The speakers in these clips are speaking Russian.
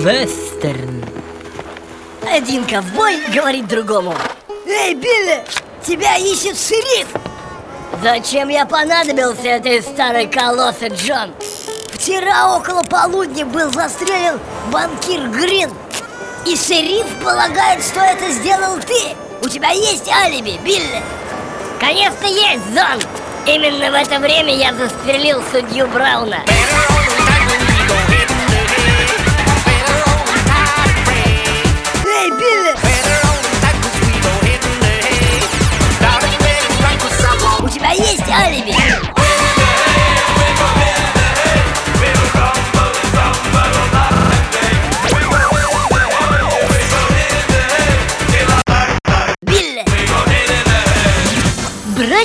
вестерн. Один ковбой говорит другому. Эй, Билли, тебя ищет шериф! Зачем я понадобился этой старой колоссе, Джон? Вчера около полудня был застрелен банкир Грин. И шериф полагает, что это сделал ты. У тебя есть алиби, Билли? Конечно есть, Зон! Именно в это время я застрелил судью Брауна.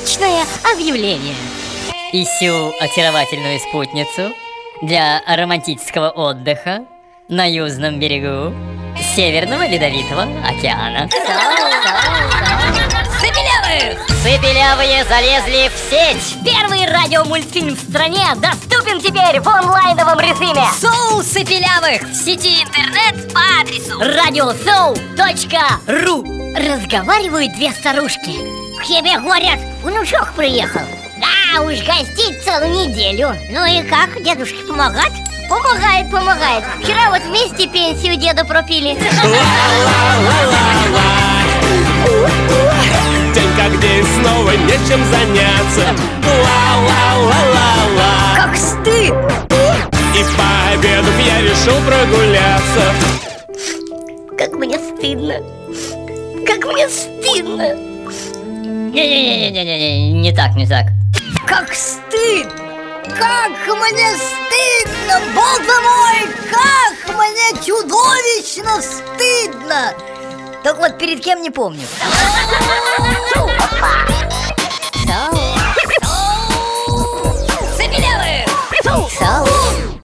Брачное объявление. Ищу очаровательную спутницу для романтического отдыха на южном берегу Северного Ледовитого океана. Цепелявых! Цепелявые залезли в сеть! Первый радиомультфильм в стране доступен теперь в онлайновом режиме! Соу Цепелявых в сети интернет по адресу radioshow.ru Разговаривают две старушки. К тебе, говорят, внучок приехал. Да, уж гостить целую неделю. Ну и как, дедушке помогать? Помогает, помогает. Вчера вот вместе пенсию деду пропили. День как день, снова нечем заняться Ла-ла-ла-ла-ла как стыд! И пообедав я решил прогуляться Как мне стыдно. Как мне стыдно. Не-не-не-не-не, не так, не так. Как стыд! Как мне стыдно, боже мой! Как мне чудовищно стыдно! Так вот, перед кем не помню.